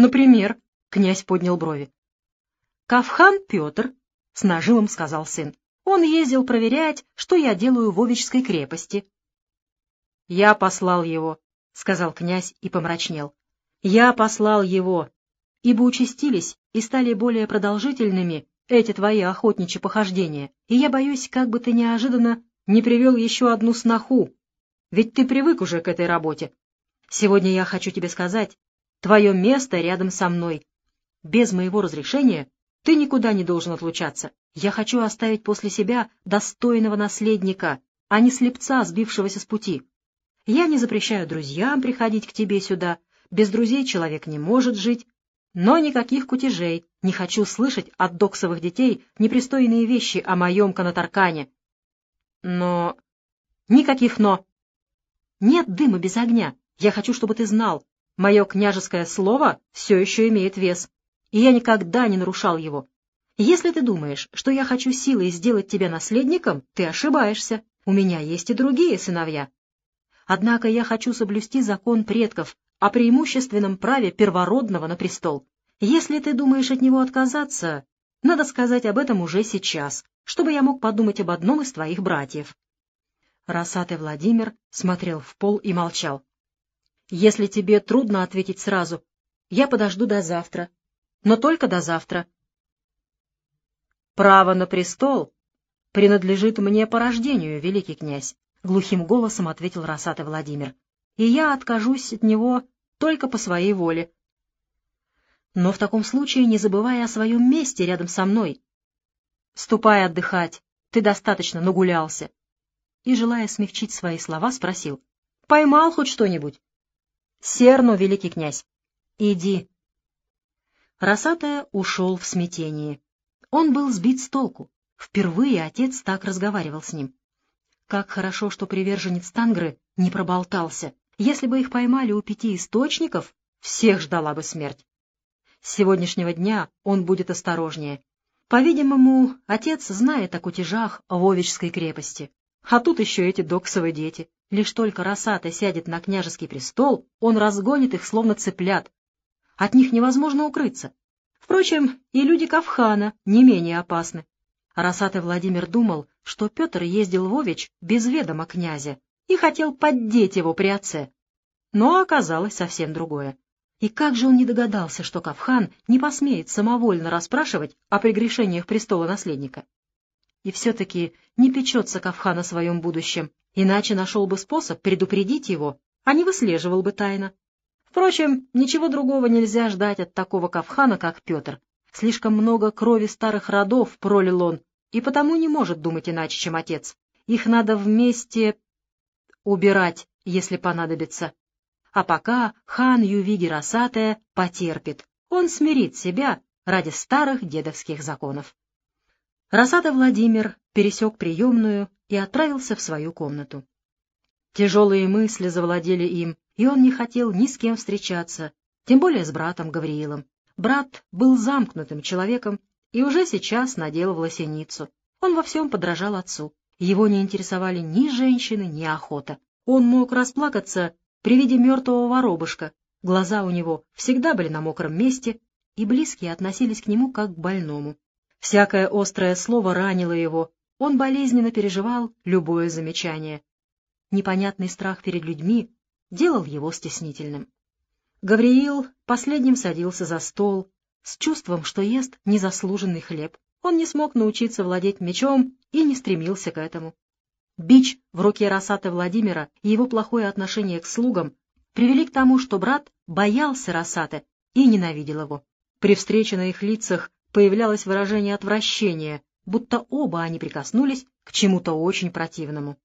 Например, князь поднял брови. Кавхан Петр, с нажимом сказал сын, он ездил проверять, что я делаю в Овечской крепости. Я послал его, — сказал князь и помрачнел. Я послал его, ибо участились и стали более продолжительными эти твои охотничьи похождения, и я боюсь, как бы ты неожиданно не привел еще одну сноху, ведь ты привык уже к этой работе. Сегодня я хочу тебе сказать, твое место рядом со мной. Без моего разрешения ты никуда не должен отлучаться. Я хочу оставить после себя достойного наследника, а не слепца, сбившегося с пути. Я не запрещаю друзьям приходить к тебе сюда. Без друзей человек не может жить. Но никаких кутежей. Не хочу слышать от доксовых детей непристойные вещи о моем канатаркане. Но... Никаких «но». Нет дыма без огня. Я хочу, чтобы ты знал. Мое княжеское слово все еще имеет вес, и я никогда не нарушал его. Если ты думаешь, что я хочу силой сделать тебя наследником, ты ошибаешься. У меня есть и другие сыновья. Однако я хочу соблюсти закон предков о преимущественном праве первородного на престол. Если ты думаешь от него отказаться, надо сказать об этом уже сейчас, чтобы я мог подумать об одном из твоих братьев. Росатый Владимир смотрел в пол и молчал. — Если тебе трудно ответить сразу, я подожду до завтра. Но только до завтра. — Право на престол принадлежит мне по рождению, великий князь, — глухим голосом ответил Росатый Владимир. — И я откажусь от него только по своей воле. Но в таком случае не забывай о своем месте рядом со мной. Ступай отдыхать, ты достаточно нагулялся и, желая смягчить свои слова, спросил. — Поймал хоть что-нибудь? — Серну, великий князь. — Иди. Росатая ушел в смятении. Он был сбит с толку. Впервые отец так разговаривал с ним. Как хорошо, что приверженец Тангры не проболтался. Если бы их поймали у пяти источников, всех ждала бы смерть. С сегодняшнего дня он будет осторожнее. По-видимому, отец знает о кутежах в Овечской крепости. А тут еще эти доксовые дети. Лишь только Росата сядет на княжеский престол, он разгонит их, словно цыплят. От них невозможно укрыться. Впрочем, и люди Кавхана не менее опасны. Росатый Владимир думал, что Петр ездил в Ович без ведома князя и хотел поддеть его при отце. Но оказалось совсем другое. И как же он не догадался, что Кавхан не посмеет самовольно расспрашивать о прегрешениях престола наследника? И все-таки не печется Кавхан о своем будущем, иначе нашел бы способ предупредить его, а не выслеживал бы тайно. Впрочем, ничего другого нельзя ждать от такого Кавхана, как Петр. Слишком много крови старых родов пролил он, и потому не может думать иначе, чем отец. Их надо вместе убирать, если понадобится. А пока хан Ювиги Росатая потерпит, он смирит себя ради старых дедовских законов. Росата Владимир пересек приемную и отправился в свою комнату. Тяжелые мысли завладели им, и он не хотел ни с кем встречаться, тем более с братом Гавриилом. Брат был замкнутым человеком и уже сейчас надел власеницу. Он во всем подражал отцу. Его не интересовали ни женщины, ни охота. Он мог расплакаться при виде мертвого воробушка. Глаза у него всегда были на мокром месте, и близкие относились к нему как к больному. Всякое острое слово ранило его, он болезненно переживал любое замечание. Непонятный страх перед людьми делал его стеснительным. Гавриил последним садился за стол, с чувством, что ест незаслуженный хлеб. Он не смог научиться владеть мечом и не стремился к этому. Бич в руке Росата Владимира и его плохое отношение к слугам привели к тому, что брат боялся Росата и ненавидел его. При встрече на их лицах появлялось выражение отвращения, будто оба они прикоснулись к чему-то очень противному.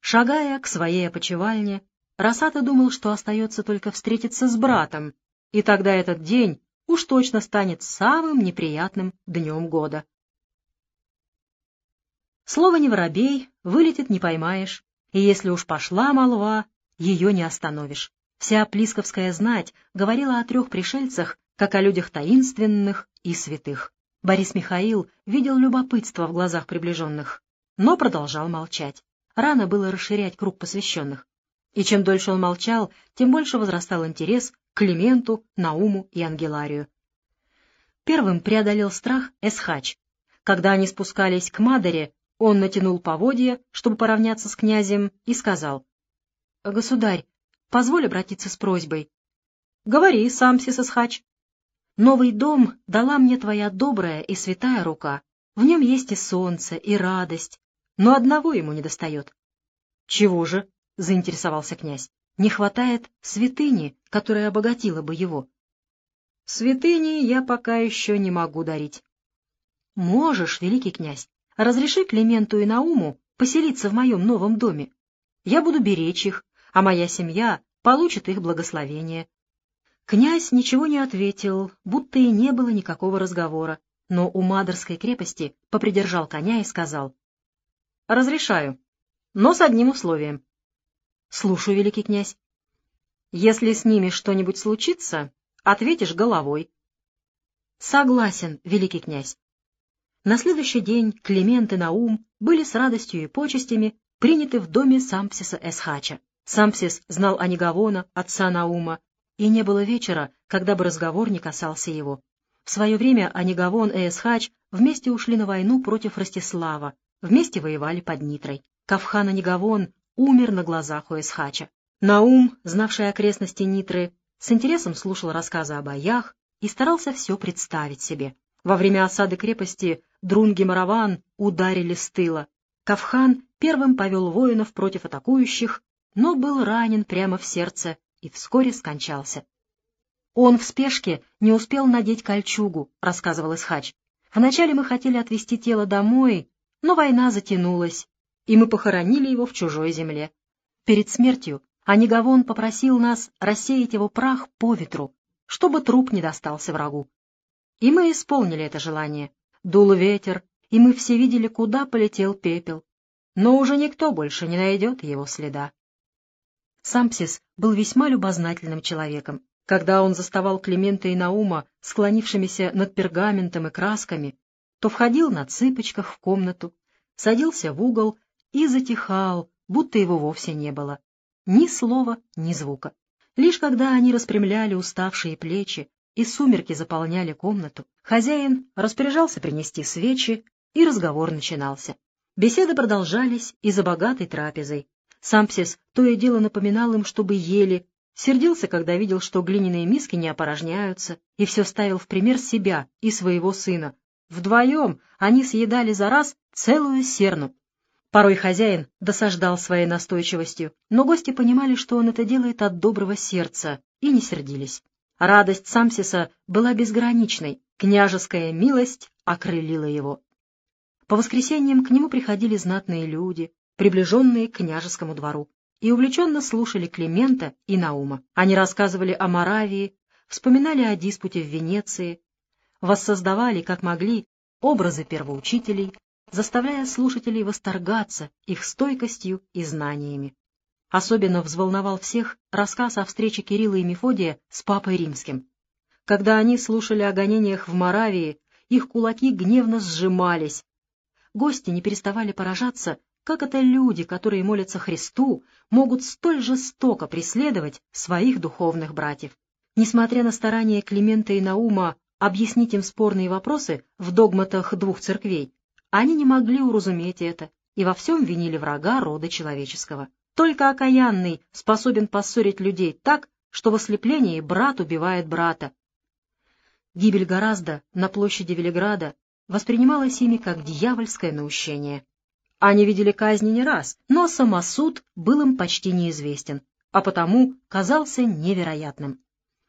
Шагая к своей опочивальне, Росата думал, что остается только встретиться с братом, и тогда этот день уж точно станет самым неприятным днем года. Слово «не воробей» вылетит не поймаешь, и если уж пошла молва, ее не остановишь. Вся Плисковская знать говорила о трех пришельцах, как о людях таинственных и святых. Борис Михаил видел любопытство в глазах приближенных, но продолжал молчать. Рано было расширять круг посвященных. И чем дольше он молчал, тем больше возрастал интерес Клименту, Науму и Ангеларию. Первым преодолел страх Эсхач. Когда они спускались к Мадере, он натянул поводья, чтобы поравняться с князем, и сказал, «Государь, позволь обратиться с просьбой». «Говори, Самсис Эсхач». «Новый дом дала мне твоя добрая и святая рука. В нем есть и солнце, и радость, но одного ему недостает». «Чего же?» — заинтересовался князь. «Не хватает святыни, которая обогатила бы его». Святыни я пока еще не могу дарить. Можешь, великий князь, разреши Клименту и Науму поселиться в моем новом доме. Я буду беречь их, а моя семья получит их благословение. Князь ничего не ответил, будто и не было никакого разговора, но у Мадерской крепости попридержал коня и сказал. — Разрешаю, но с одним условием. — Слушаю, великий князь. — Если с ними что-нибудь случится, Ответишь головой. Согласен, великий князь. На следующий день Климент и Наум были с радостью и почестями приняты в доме Сампсиса Эсхача. Сампсис знал Анигавона, отца Наума, и не было вечера, когда бы разговор не касался его. В свое время Анигавон и Эсхач вместе ушли на войну против Ростислава, вместе воевали под Нитрой. Кавхан Анигавон умер на глазах у Эсхача. Наум, знавший окрестности Нитры, с интересом слушал рассказы о боях и старался все представить себе. Во время осады крепости Друнги Мараван ударили с тыла. Кавхан первым повел воинов против атакующих, но был ранен прямо в сердце и вскоре скончался. «Он в спешке не успел надеть кольчугу», — рассказывал Исхач. «Вначале мы хотели отвезти тело домой, но война затянулась, и мы похоронили его в чужой земле. Перед смертью а Негавон попросил нас рассеять его прах по ветру, чтобы труп не достался врагу. И мы исполнили это желание. Дул ветер, и мы все видели, куда полетел пепел. Но уже никто больше не найдет его следа. Сампсис был весьма любознательным человеком. Когда он заставал Климента и Наума, склонившимися над пергаментом и красками, то входил на цыпочках в комнату, садился в угол и затихал, будто его вовсе не было. Ни слова, ни звука. Лишь когда они распрямляли уставшие плечи и сумерки заполняли комнату, хозяин распоряжался принести свечи, и разговор начинался. Беседы продолжались и за богатой трапезой. Сампсис то и дело напоминал им, чтобы ели, сердился, когда видел, что глиняные миски не опорожняются, и все ставил в пример себя и своего сына. Вдвоем они съедали за раз целую серну, Порой хозяин досаждал своей настойчивостью, но гости понимали, что он это делает от доброго сердца, и не сердились. Радость Самсиса была безграничной, княжеская милость окрылила его. По воскресеньям к нему приходили знатные люди, приближенные к княжескому двору, и увлеченно слушали Климента и Наума. Они рассказывали о Моравии, вспоминали о диспуте в Венеции, воссоздавали, как могли, образы первоучителей, заставляя слушателей восторгаться их стойкостью и знаниями. Особенно взволновал всех рассказ о встрече Кирилла и Мефодия с Папой Римским. Когда они слушали о гонениях в Моравии, их кулаки гневно сжимались. Гости не переставали поражаться, как это люди, которые молятся Христу, могут столь жестоко преследовать своих духовных братьев. Несмотря на старания Климента и Наума объяснить им спорные вопросы в догматах двух церквей, они не могли уразуметь это и во всем винили врага рода человеческого. Только окаянный способен поссорить людей так, что в ослеплении брат убивает брата. Гибель гораздо на площади Велиграда воспринималась ими как дьявольское наущение. Они видели казни не раз, но самосуд был им почти неизвестен, а потому казался невероятным.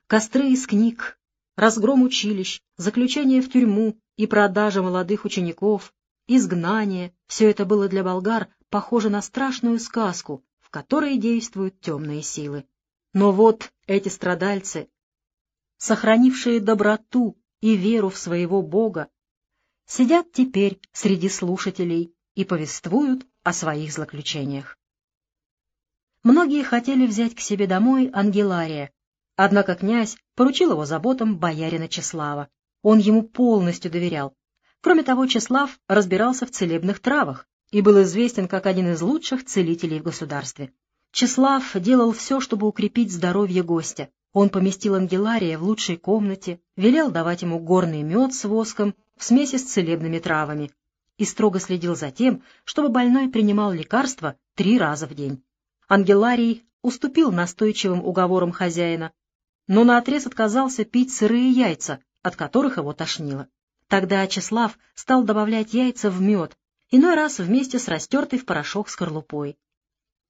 Костры из книг, разгром училищ, заключение в тюрьму и продажа молодых учеников, изгнание — все это было для болгар похоже на страшную сказку, в которой действуют темные силы. Но вот эти страдальцы, сохранившие доброту и веру в своего Бога, сидят теперь среди слушателей и повествуют о своих злоключениях. Многие хотели взять к себе домой Ангелария, однако князь поручил его заботам боярина Числава. Он ему полностью доверял, Кроме того, Чеслав разбирался в целебных травах и был известен как один из лучших целителей в государстве. Чеслав делал все, чтобы укрепить здоровье гостя. Он поместил Ангелария в лучшей комнате, велел давать ему горный мед с воском в смеси с целебными травами и строго следил за тем, чтобы больной принимал лекарства три раза в день. Ангеларий уступил настойчивым уговорам хозяина, но наотрез отказался пить сырые яйца, от которых его тошнило. Тогда Числав стал добавлять яйца в мед, иной раз вместе с растертой в порошок скорлупой.